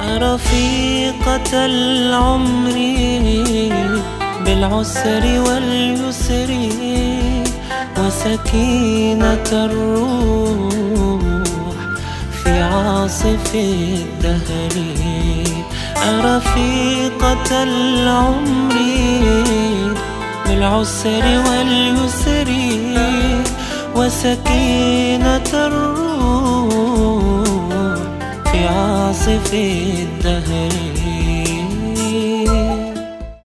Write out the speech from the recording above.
رفيقة العمر بالعسر واليسر وسكينة الروح في عاصف الدهر. رفيقة العمر بالعسر واليسر وسكينة الروح في عاصف الدهر